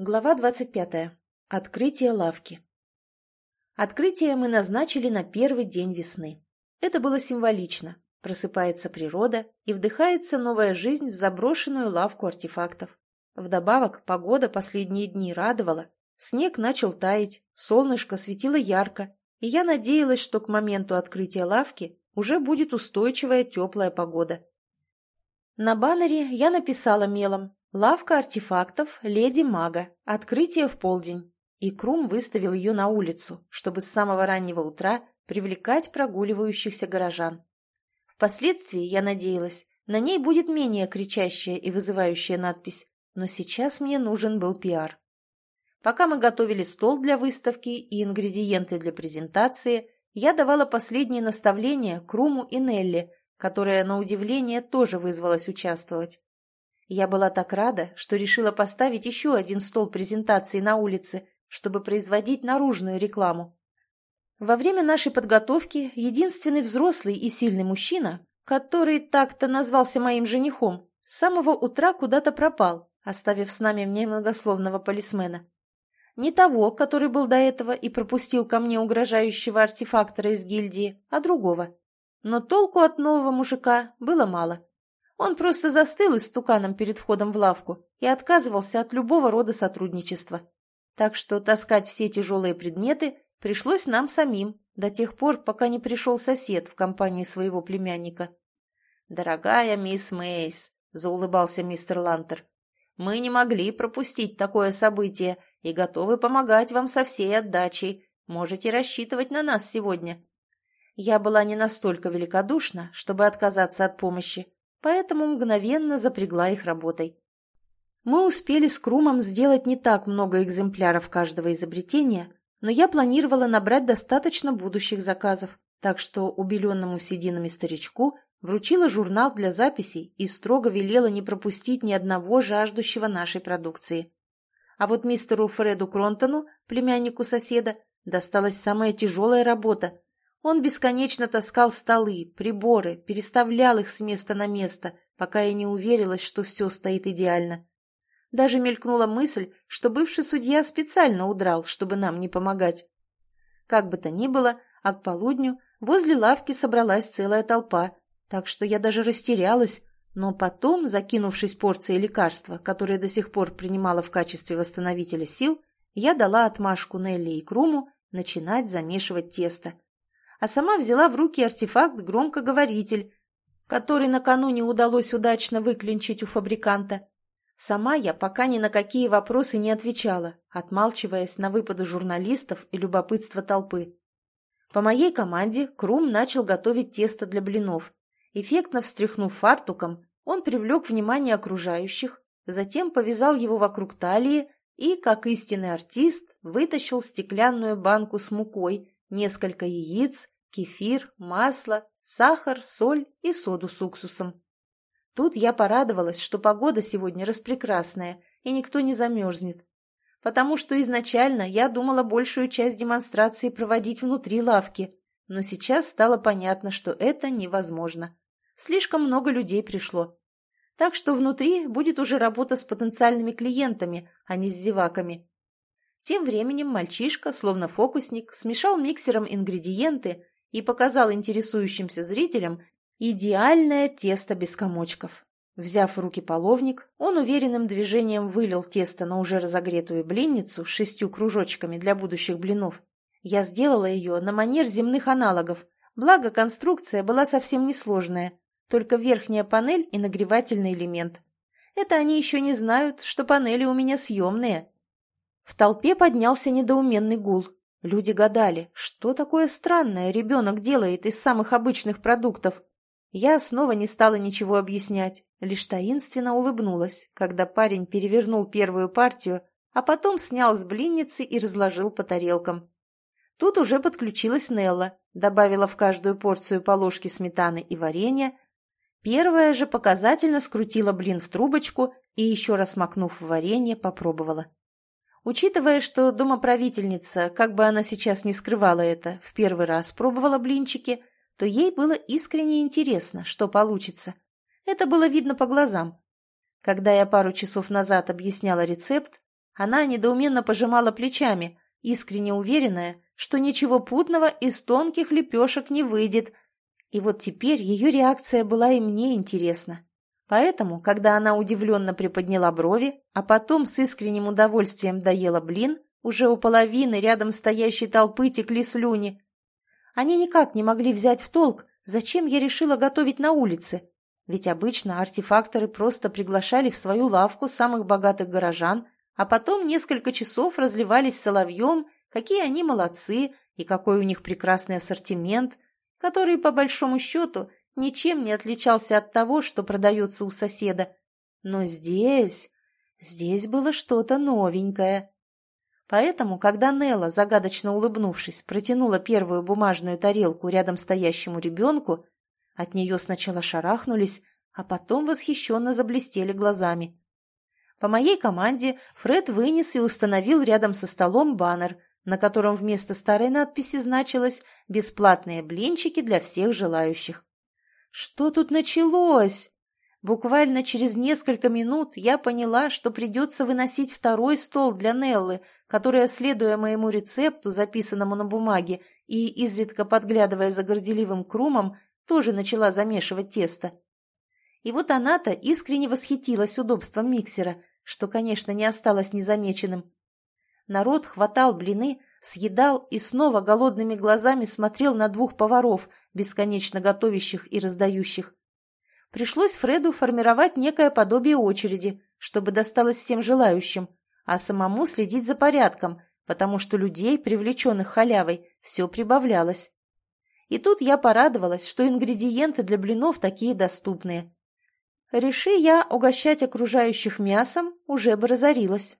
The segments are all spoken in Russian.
Глава 25. Открытие лавки. Открытие мы назначили на первый день весны. Это было символично. Просыпается природа и вдыхается новая жизнь в заброшенную лавку артефактов. Вдобавок, погода последние дни радовала. Снег начал таять, солнышко светило ярко, и я надеялась, что к моменту открытия лавки уже будет устойчивая теплая погода. На баннере я написала мелом Лавка артефактов «Леди Мага». Открытие в полдень. И Крум выставил ее на улицу, чтобы с самого раннего утра привлекать прогуливающихся горожан. Впоследствии, я надеялась, на ней будет менее кричащая и вызывающая надпись, но сейчас мне нужен был пиар. Пока мы готовили стол для выставки и ингредиенты для презентации, я давала последние наставления Круму и Нелли, которая, на удивление, тоже вызвалась участвовать. Я была так рада, что решила поставить еще один стол презентации на улице, чтобы производить наружную рекламу. Во время нашей подготовки единственный взрослый и сильный мужчина, который так-то назвался моим женихом, с самого утра куда-то пропал, оставив с нами немногословного полисмена. Не того, который был до этого и пропустил ко мне угрожающего артефактора из гильдии, а другого. Но толку от нового мужика было мало. Он просто застыл истуканом перед входом в лавку и отказывался от любого рода сотрудничества. Так что таскать все тяжелые предметы пришлось нам самим, до тех пор, пока не пришел сосед в компании своего племянника. «Дорогая мисс Мейс», — заулыбался мистер Лантер, — «мы не могли пропустить такое событие и готовы помогать вам со всей отдачей. Можете рассчитывать на нас сегодня». Я была не настолько великодушна, чтобы отказаться от помощи, поэтому мгновенно запрягла их работой. Мы успели с Крумом сделать не так много экземпляров каждого изобретения, но я планировала набрать достаточно будущих заказов, так что убеленному сединами старичку вручила журнал для записей и строго велела не пропустить ни одного жаждущего нашей продукции. А вот мистеру Фреду Кронтону, племяннику соседа, досталась самая тяжелая работа он бесконечно таскал столы, приборы, переставлял их с места на место, пока я не уверилась, что все стоит идеально. Даже мелькнула мысль, что бывший судья специально удрал, чтобы нам не помогать. Как бы то ни было, а к полудню возле лавки собралась целая толпа, так что я даже растерялась, но потом, закинувшись порцией лекарства, которое до сих пор принимала в качестве восстановителя сил, я дала отмашку Нелли и Круму начинать замешивать тесто а сама взяла в руки артефакт-громкоговоритель, который накануне удалось удачно выклинчить у фабриканта. Сама я пока ни на какие вопросы не отвечала, отмалчиваясь на выпады журналистов и любопытство толпы. По моей команде Крум начал готовить тесто для блинов. Эффектно встряхнув фартуком, он привлек внимание окружающих, затем повязал его вокруг талии и, как истинный артист, вытащил стеклянную банку с мукой, несколько яиц, кефир, масло, сахар, соль и соду с уксусом. Тут я порадовалась, что погода сегодня распрекрасная, и никто не замерзнет. Потому что изначально я думала большую часть демонстрации проводить внутри лавки, но сейчас стало понятно, что это невозможно. Слишком много людей пришло. Так что внутри будет уже работа с потенциальными клиентами, а не с зеваками. Тем временем мальчишка, словно фокусник, смешал миксером ингредиенты и показал интересующимся зрителям идеальное тесто без комочков. Взяв в руки половник, он уверенным движением вылил тесто на уже разогретую блинницу с шестью кружочками для будущих блинов. Я сделала ее на манер земных аналогов, благо конструкция была совсем несложная, только верхняя панель и нагревательный элемент. Это они еще не знают, что панели у меня съемные, в толпе поднялся недоуменный гул. Люди гадали, что такое странное ребенок делает из самых обычных продуктов. Я снова не стала ничего объяснять, лишь таинственно улыбнулась, когда парень перевернул первую партию, а потом снял с блинницы и разложил по тарелкам. Тут уже подключилась Нелла, добавила в каждую порцию по ложке сметаны и варенья. Первая же показательно скрутила блин в трубочку и, еще раз макнув в варенье, попробовала. Учитывая, что домоправительница, как бы она сейчас не скрывала это, в первый раз пробовала блинчики, то ей было искренне интересно, что получится. Это было видно по глазам. Когда я пару часов назад объясняла рецепт, Она недоуменно пожимала плечами, искренне уверенная, что ничего путного из тонких лепешек не выйдет. И вот теперь ее реакция была и мне интересна. Поэтому, когда она удивленно приподняла брови, а потом с искренним удовольствием доела блин, уже у половины рядом стоящей толпы текли слюни. Они никак не могли взять в толк, зачем я решила готовить на улице. Ведь обычно артефакторы просто приглашали в свою лавку самых богатых горожан, а потом несколько часов разливались соловьем, какие они молодцы и какой у них прекрасный ассортимент, который, по большому счету, ничем не отличался от того, что продается у соседа. Но здесь... здесь было что-то новенькое. Поэтому, когда Нелла, загадочно улыбнувшись, протянула первую бумажную тарелку рядом стоящему ребенку, от нее сначала шарахнулись, а потом восхищенно заблестели глазами. По моей команде Фред вынес и установил рядом со столом баннер, на котором вместо старой надписи значилось «Бесплатные блинчики для всех желающих». Что тут началось? Буквально через несколько минут я поняла, что придется выносить второй стол для Неллы, которая, следуя моему рецепту, записанному на бумаге, и изредка подглядывая за горделивым крумом, тоже начала замешивать тесто. И вот она-то искренне восхитилась удобством миксера, что, конечно, не осталось незамеченным. Народ хватал блины, съедал и снова голодными глазами смотрел на двух поваров, бесконечно готовящих и раздающих. Пришлось Фреду формировать некое подобие очереди, чтобы досталось всем желающим, а самому следить за порядком, потому что людей, привлеченных халявой, все прибавлялось. И тут я порадовалась, что ингредиенты для блинов такие доступные. Реши я угощать окружающих мясом, уже бы разорилась.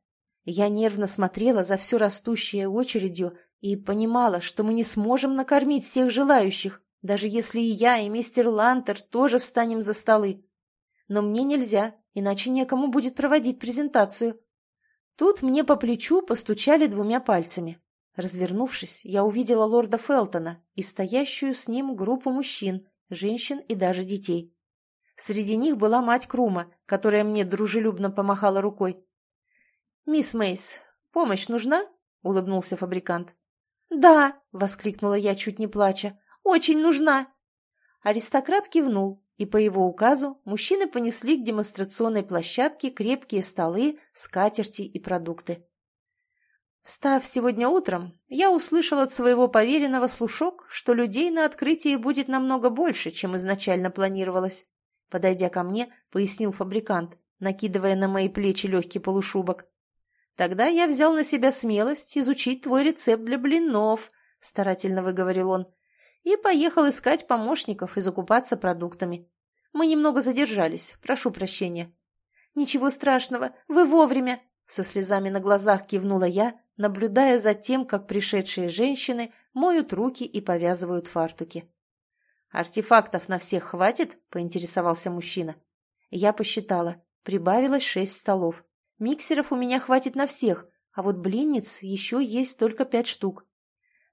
Я нервно смотрела за все растущей очередью и понимала, что мы не сможем накормить всех желающих, даже если и я, и мистер Лантер тоже встанем за столы. Но мне нельзя, иначе некому будет проводить презентацию. Тут мне по плечу постучали двумя пальцами. Развернувшись, я увидела лорда Фелтона и стоящую с ним группу мужчин, женщин и даже детей. Среди них была мать Крума, которая мне дружелюбно помахала рукой. «Мисс Мейс, помощь нужна?» — улыбнулся фабрикант. «Да!» — воскликнула я, чуть не плача. «Очень нужна!» Аристократ кивнул, и по его указу мужчины понесли к демонстрационной площадке крепкие столы, скатерти и продукты. Встав сегодня утром, я услышал от своего поверенного слушок, что людей на открытии будет намного больше, чем изначально планировалось. Подойдя ко мне, пояснил фабрикант, накидывая на мои плечи легкий полушубок. Тогда я взял на себя смелость изучить твой рецепт для блинов, — старательно выговорил он, — и поехал искать помощников и закупаться продуктами. Мы немного задержались, прошу прощения. — Ничего страшного, вы вовремя, — со слезами на глазах кивнула я, наблюдая за тем, как пришедшие женщины моют руки и повязывают фартуки. «Артефактов на всех хватит?» — поинтересовался мужчина. Я посчитала. Прибавилось шесть столов. Миксеров у меня хватит на всех, а вот блинниц еще есть только пять штук.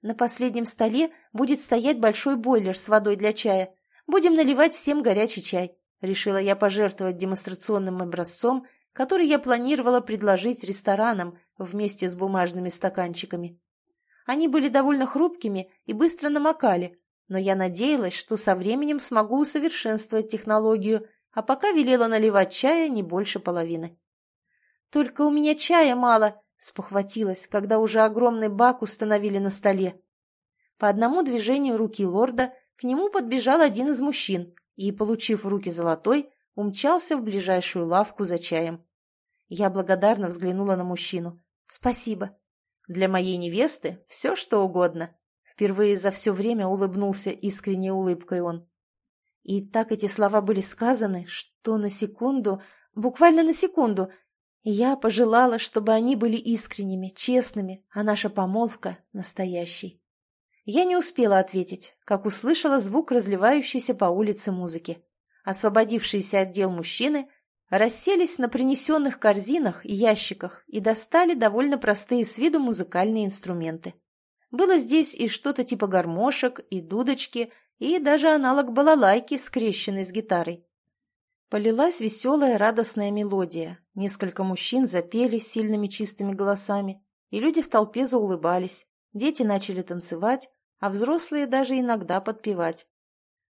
На последнем столе будет стоять большой бойлер с водой для чая. Будем наливать всем горячий чай. Решила я пожертвовать демонстрационным образцом, который я планировала предложить ресторанам вместе с бумажными стаканчиками. Они были довольно хрупкими и быстро намокали, но я надеялась, что со временем смогу усовершенствовать технологию, а пока велела наливать чая не больше половины. «Только у меня чая мало», — спохватилась, когда уже огромный бак установили на столе. По одному движению руки лорда к нему подбежал один из мужчин и, получив в руки золотой, умчался в ближайшую лавку за чаем. Я благодарно взглянула на мужчину. «Спасибо. Для моей невесты все, что угодно». Впервые за все время улыбнулся искренней улыбкой он. И так эти слова были сказаны, что на секунду, буквально на секунду, я пожелала, чтобы они были искренними, честными, а наша помолвка — настоящей. Я не успела ответить, как услышала звук разливающейся по улице музыки. Освободившиеся отдел мужчины расселись на принесенных корзинах и ящиках и достали довольно простые с виду музыкальные инструменты. Было здесь и что-то типа гармошек, и дудочки, и даже аналог балалайки, скрещенной с гитарой. Полилась веселая радостная мелодия, Несколько мужчин запели сильными чистыми голосами, и люди в толпе заулыбались. Дети начали танцевать, а взрослые даже иногда подпевать.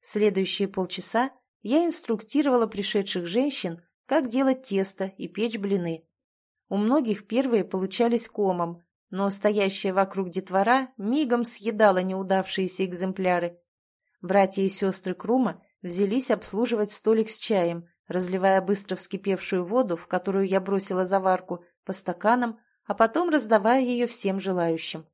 Следующие полчаса я инструктировала пришедших женщин, как делать тесто и печь блины. У многих первые получались комом, но стоящая вокруг детвора мигом съедала неудавшиеся экземпляры. Братья и сестры Крума взялись обслуживать столик с чаем, разливая быстро вскипевшую воду, в которую я бросила заварку, по стаканам, а потом раздавая ее всем желающим.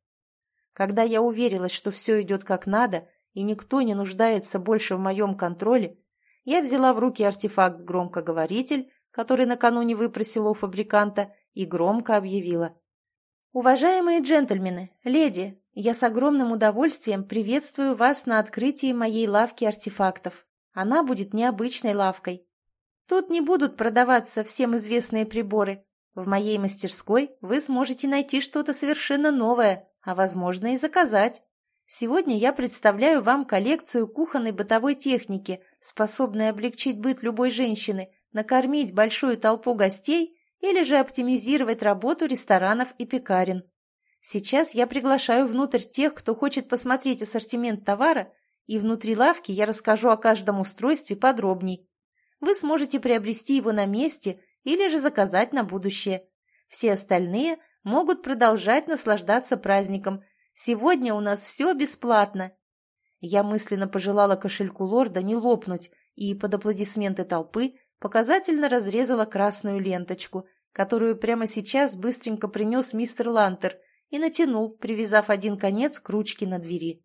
Когда я уверилась, что все идет как надо, и никто не нуждается больше в моем контроле, я взяла в руки артефакт-громкоговоритель, который накануне выпросила у фабриканта, и громко объявила. «Уважаемые джентльмены, леди, я с огромным удовольствием приветствую вас на открытии моей лавки артефактов. Она будет необычной лавкой. Тут не будут продаваться всем известные приборы. В моей мастерской вы сможете найти что-то совершенно новое, а, возможно, и заказать. Сегодня я представляю вам коллекцию кухонной бытовой техники, способной облегчить быт любой женщины, накормить большую толпу гостей или же оптимизировать работу ресторанов и пекарен. Сейчас я приглашаю внутрь тех, кто хочет посмотреть ассортимент товара, и внутри лавки я расскажу о каждом устройстве подробней. Вы сможете приобрести его на месте или же заказать на будущее. Все остальные могут продолжать наслаждаться праздником. Сегодня у нас все бесплатно. Я мысленно пожелала кошельку лорда не лопнуть и под аплодисменты толпы показательно разрезала красную ленточку, которую прямо сейчас быстренько принес мистер Лантер и натянул, привязав один конец к ручке на двери.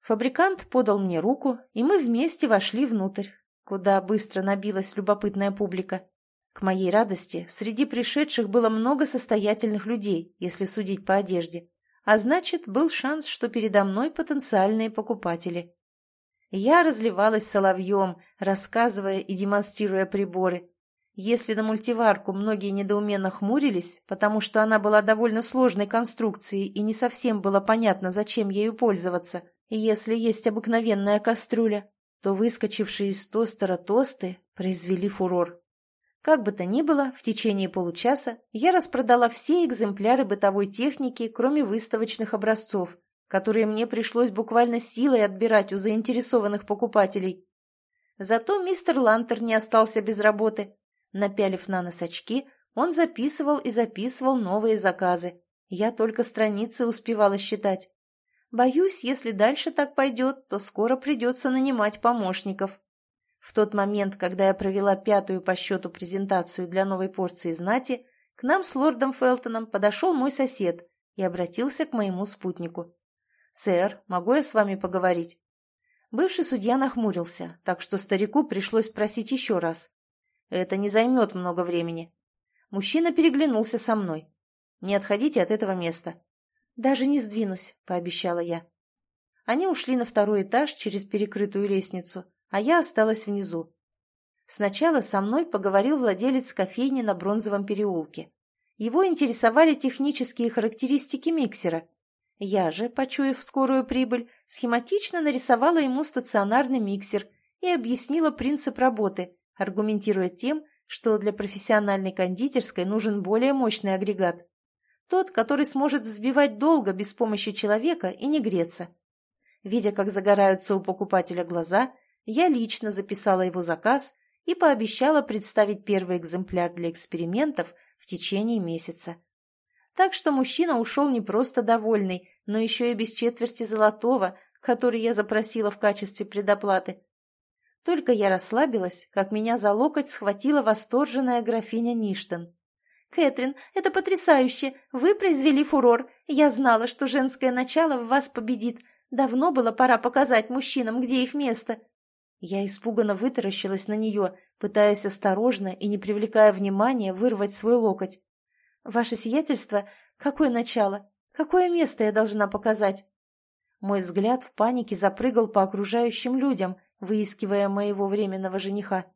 Фабрикант подал мне руку, и мы вместе вошли внутрь, куда быстро набилась любопытная публика. К моей радости, среди пришедших было много состоятельных людей, если судить по одежде, а значит, был шанс, что передо мной потенциальные покупатели. Я разливалась соловьем, рассказывая и демонстрируя приборы. Если на мультиварку многие недоуменно хмурились, потому что она была довольно сложной конструкцией и не совсем было понятно, зачем ею пользоваться, если есть обыкновенная кастрюля, то выскочившие из тостера тосты произвели фурор. Как бы то ни было, в течение получаса я распродала все экземпляры бытовой техники, кроме выставочных образцов, которые мне пришлось буквально силой отбирать у заинтересованных покупателей. Зато мистер Лантер не остался без работы. Напялив на нос очки, он записывал и записывал новые заказы. Я только страницы успевала считать. Боюсь, если дальше так пойдет, то скоро придется нанимать помощников. В тот момент, когда я провела пятую по счету презентацию для новой порции знати, к нам с лордом Фелтоном подошел мой сосед и обратился к моему спутнику. «Сэр, могу я с вами поговорить?» Бывший судья нахмурился, так что старику пришлось спросить еще раз. «Это не займет много времени». Мужчина переглянулся со мной. «Не отходите от этого места». «Даже не сдвинусь», — пообещала я. Они ушли на второй этаж через перекрытую лестницу, а я осталась внизу. Сначала со мной поговорил владелец кофейни на Бронзовом переулке. Его интересовали технические характеристики миксера, я же, почуяв скорую прибыль, схематично нарисовала ему стационарный миксер и объяснила принцип работы, аргументируя тем, что для профессиональной кондитерской нужен более мощный агрегат. Тот, который сможет взбивать долго без помощи человека и не греться. Видя, как загораются у покупателя глаза, я лично записала его заказ и пообещала представить первый экземпляр для экспериментов в течение месяца. Так что мужчина ушел не просто довольный, но еще и без четверти золотого, который я запросила в качестве предоплаты. Только я расслабилась, как меня за локоть схватила восторженная графиня Ништон. «Кэтрин, это потрясающе! Вы произвели фурор! Я знала, что женское начало в вас победит. Давно было пора показать мужчинам, где их место!» Я испуганно вытаращилась на нее, пытаясь осторожно и не привлекая внимания вырвать свой локоть. «Ваше сиятельство, какое начало? Какое место я должна показать?» Мой взгляд в панике запрыгал по окружающим людям, выискивая моего временного жениха.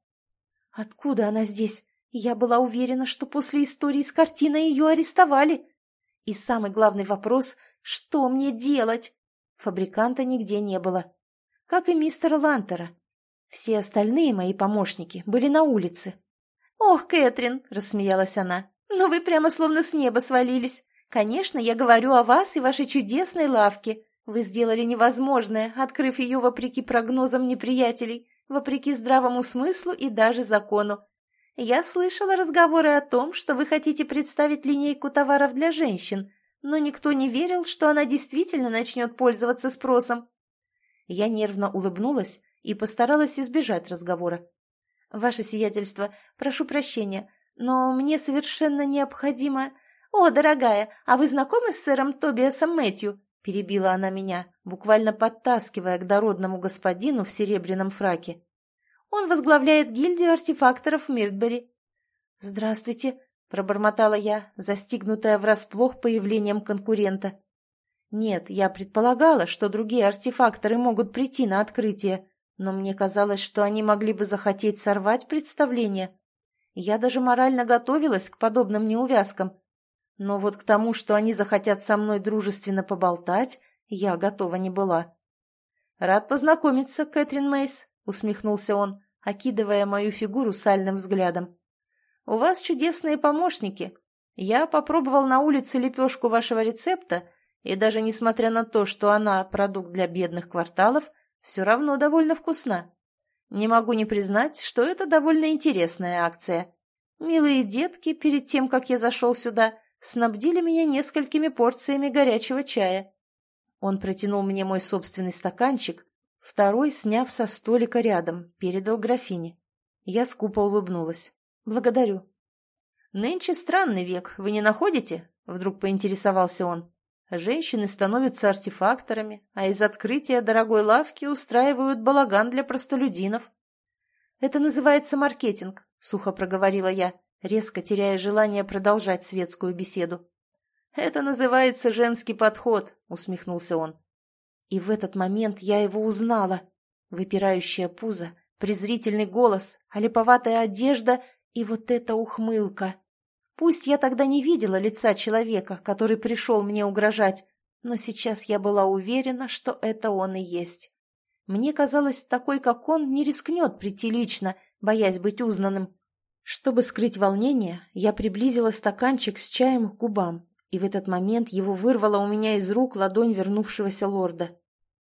«Откуда она здесь? Я была уверена, что после истории с картиной ее арестовали. И самый главный вопрос — что мне делать?» Фабриканта нигде не было. Как и мистера Лантера. Все остальные мои помощники были на улице. «Ох, Кэтрин!» — рассмеялась она. «Но вы прямо словно с неба свалились. Конечно, я говорю о вас и вашей чудесной лавке. Вы сделали невозможное, открыв ее вопреки прогнозам неприятелей, вопреки здравому смыслу и даже закону. Я слышала разговоры о том, что вы хотите представить линейку товаров для женщин, но никто не верил, что она действительно начнет пользоваться спросом. Я нервно улыбнулась и постаралась избежать разговора. «Ваше сиятельство, прошу прощения, но мне совершенно необходимо...» «О, дорогая, а вы знакомы с сэром Тобиасом Мэтью?» — перебила она меня, буквально подтаскивая к дородному господину в серебряном фраке. «Он возглавляет гильдию артефакторов Миртбери». «Здравствуйте», — пробормотала я, застигнутая врасплох появлением конкурента. Нет, я предполагала, что другие артефакторы могут прийти на открытие, но мне казалось, что они могли бы захотеть сорвать представление. Я даже морально готовилась к подобным неувязкам. Но вот к тому, что они захотят со мной дружественно поболтать, я готова не была. «Рад познакомиться, Кэтрин Мейс», — усмехнулся он, окидывая мою фигуру сальным взглядом. «У вас чудесные помощники. Я попробовал на улице лепешку вашего рецепта, и даже несмотря на то, что она продукт для бедных кварталов, все равно довольно вкусна. Не могу не признать, что это довольно интересная акция. Милые детки, перед тем, как я зашел сюда, снабдили меня несколькими порциями горячего чая. Он протянул мне мой собственный стаканчик, второй, сняв со столика рядом, передал графине. Я скупо улыбнулась. «Благодарю». «Нынче странный век, вы не находите?» — вдруг поинтересовался он. Женщины становятся артефакторами, а из открытия дорогой лавки устраивают балаган для простолюдинов. «Это называется маркетинг», — сухо проговорила я, резко теряя желание продолжать светскую беседу. «Это называется женский подход», — усмехнулся он. И в этот момент я его узнала. Выпирающее пузо, презрительный голос, олиповатая одежда и вот эта ухмылка. Пусть я тогда не видела лица человека, который пришел мне угрожать, но сейчас я была уверена, что это он и есть. Мне казалось, такой, как он, не рискнет прийти лично, боясь быть узнанным. Чтобы скрыть волнение, я приблизила стаканчик с чаем к губам, и в этот момент его вырвала у меня из рук ладонь вернувшегося лорда.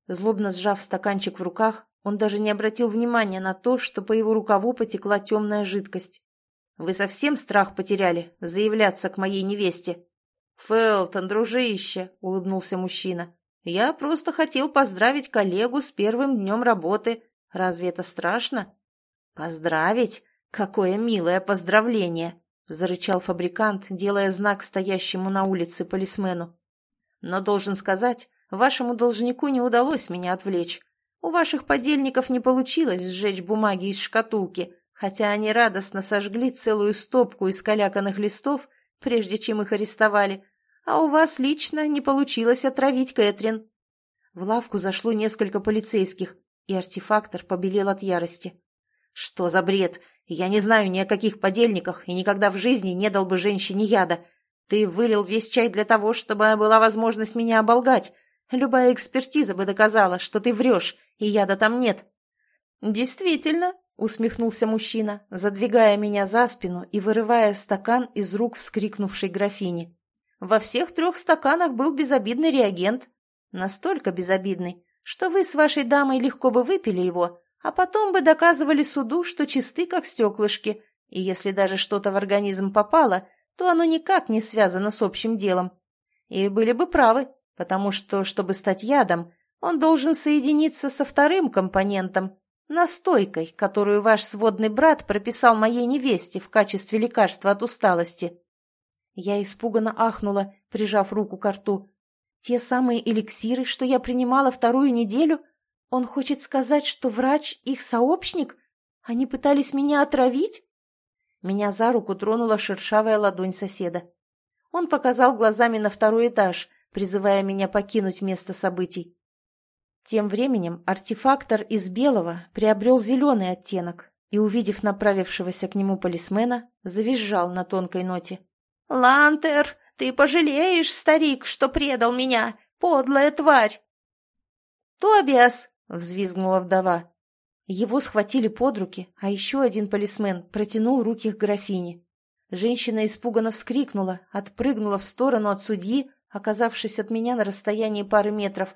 Злобно сжав стаканчик в руках, он даже не обратил внимания на то, что по его рукаву потекла темная жидкость. Вы совсем страх потеряли заявляться к моей невесте?» «Фелтон, дружище!» — улыбнулся мужчина. «Я просто хотел поздравить коллегу с первым днем работы. Разве это страшно?» «Поздравить? Какое милое поздравление!» — зарычал фабрикант, делая знак стоящему на улице полисмену. «Но должен сказать, вашему должнику не удалось меня отвлечь. У ваших подельников не получилось сжечь бумаги из шкатулки, хотя они радостно сожгли целую стопку из каляканных листов, прежде чем их арестовали, а у вас лично не получилось отравить Кэтрин. В лавку зашло несколько полицейских, и артефактор побелел от ярости. «Что за бред? Я не знаю ни о каких подельниках и никогда в жизни не дал бы женщине яда. Ты вылил весь чай для того, чтобы была возможность меня оболгать. Любая экспертиза бы доказала, что ты врешь, и яда там нет». «Действительно», — усмехнулся мужчина, задвигая меня за спину и вырывая стакан из рук вскрикнувшей графини. «Во всех трех стаканах был безобидный реагент. Настолько безобидный, что вы с вашей дамой легко бы выпили его, а потом бы доказывали суду, что чисты, как стеклышки, и если даже что-то в организм попало, то оно никак не связано с общим делом. И были бы правы, потому что, чтобы стать ядом, он должен соединиться со вторым компонентом, Настойкой, которую ваш сводный брат прописал моей невесте в качестве лекарства от усталости. Я испуганно ахнула, прижав руку к рту. Те самые эликсиры, что я принимала вторую неделю? Он хочет сказать, что врач их сообщник? Они пытались меня отравить? Меня за руку тронула шершавая ладонь соседа. Он показал глазами на второй этаж, призывая меня покинуть место событий. Тем временем артефактор из белого приобрел зеленый оттенок и, увидев направившегося к нему полисмена, завизжал на тонкой ноте. «Лантер, ты пожалеешь, старик, что предал меня, подлая тварь!» «Тобиас!» — взвизгнула вдова. Его схватили под руки, а еще один полисмен протянул руки к графине. Женщина испуганно вскрикнула, отпрыгнула в сторону от судьи, оказавшись от меня на расстоянии пары метров.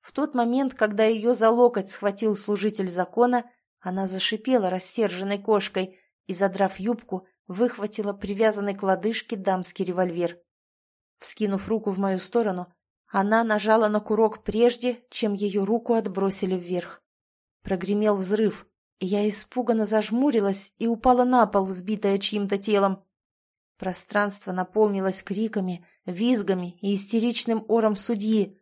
В тот момент, когда ее за локоть схватил служитель закона, она зашипела рассерженной кошкой и, задрав юбку, выхватила привязанный к лодыжке дамский револьвер. Вскинув руку в мою сторону, она нажала на курок прежде, чем ее руку отбросили вверх. Прогремел взрыв, и я испуганно зажмурилась и упала на пол, взбитая чьим-то телом. Пространство наполнилось криками, визгами и истеричным ором судьи.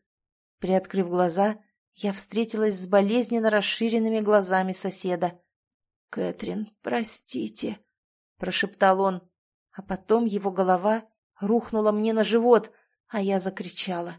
Приоткрыв глаза, я встретилась с болезненно расширенными глазами соседа. «Кэтрин, простите», — прошептал он, а потом его голова рухнула мне на живот, а я закричала.